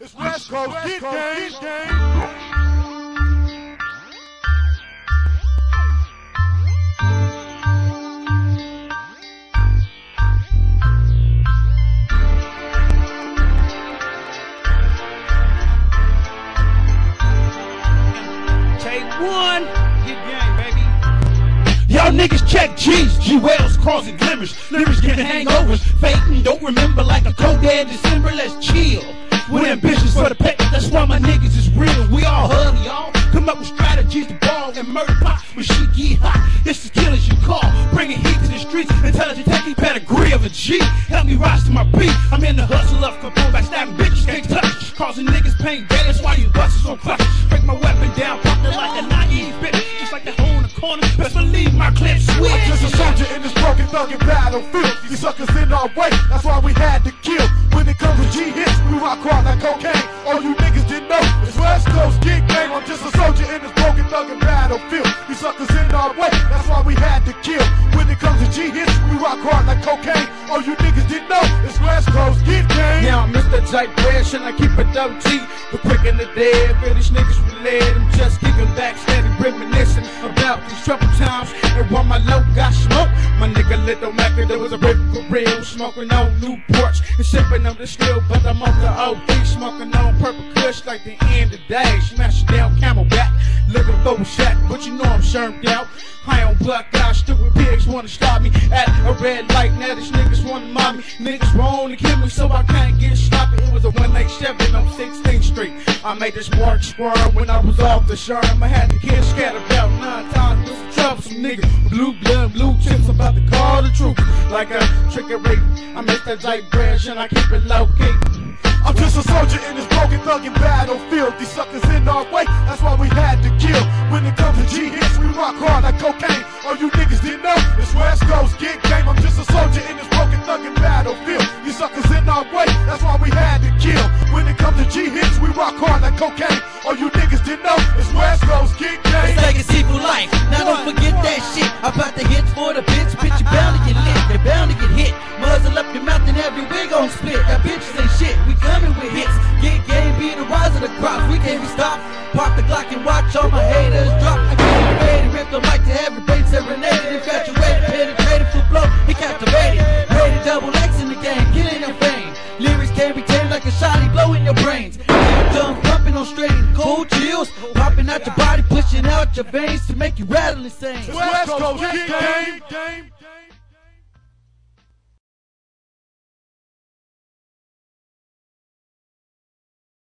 It's West Coast, get game, game. Take one, get game, baby. Y'all niggas check G's, G Wells causing glimmers, lyrics getting hangovers, fading, don't remember like a cold day in December. Let's chill. With ambitions for the paper, that's why my niggas is real. We all huddle, y'all. Come up with strategies to ball and murder pop when she get hot. This is killers you call, bringing heat to the streets. Intelligent technique pedigree of a G. Help me rise to my beat. I'm in the hustle of Capone, backstabbing bitches can't touch. Causing niggas pain, day, that's why you busters on clutches. Break my weapon down, pop it like a naive bitch. Just like the hole in the corner, best believe my clip's sweet. I'm just a soldier in this broken thuggin' battlefield. These suckers in our way, that's why we had to rock hard like cocaine. All you niggas didn't know, it's West Coast Geek Gang. I'm just a soldier in this broken thuggin' battlefield. These suckers in our way, that's why we had to kill. When it comes to G hits, we rock hard like cocaine. All you niggas didn't know, it's West Coast Geek Gang. Now Mr. Type Fresh and I keep it OT. The quick and the dead, British niggas relate. I'm just kicking back, steady reminiscing about these troubled times. And while my low got smoke, my nigga lit the Mac there was a rip for real. Smoking on Newports and sipping on the still, but I'm on the OD. Smoking on purple kush like the end of the day. Smashing down camelback, looking for a shack, but you know I'm shermed out. High on black guys, stupid pigs wanna stop me at a red light. Now these niggas wanna mob me. Niggas wrong to kill me, so I can't get sloppy. It was a 187 on 16th Street. I made this mark squirm when I was off the sherm. I had the kids scattered about nine times. Was a troublesome nigga. Blue blood, blue chips, about to call the truth. Like a trickery. I make that Jake Branch and I keep it low key. I'm just a soldier in this broken thuggin' battlefield. These suckers in our way, that's why we had to kill. When it comes to G hits, we rock hard like cocaine. All you niggas didn't know, it's West Coast Gett Game. I'm just a soldier in this broken thuggin' battlefield. These suckers in our way, that's why we had to kill. When it comes to G hits, we rock hard like cocaine. All you gon' split. That bitches ain't shit. We coming with hits. Get game, be the rise of the crops. We can't be stopped. Pop the Glock and watch all my haters drop. I get ready, rip the mic to every brain serenaded. Infatuated, penetrated, full blow. He captivated. Rated double X in the game, killing your fame. Lyrics can't be tamed like a shot, he blow in your brains. Done pumping on straight and cold chills. Popping out your body, pushing out your veins to make you rattle insane. It's West Coast Gett Game.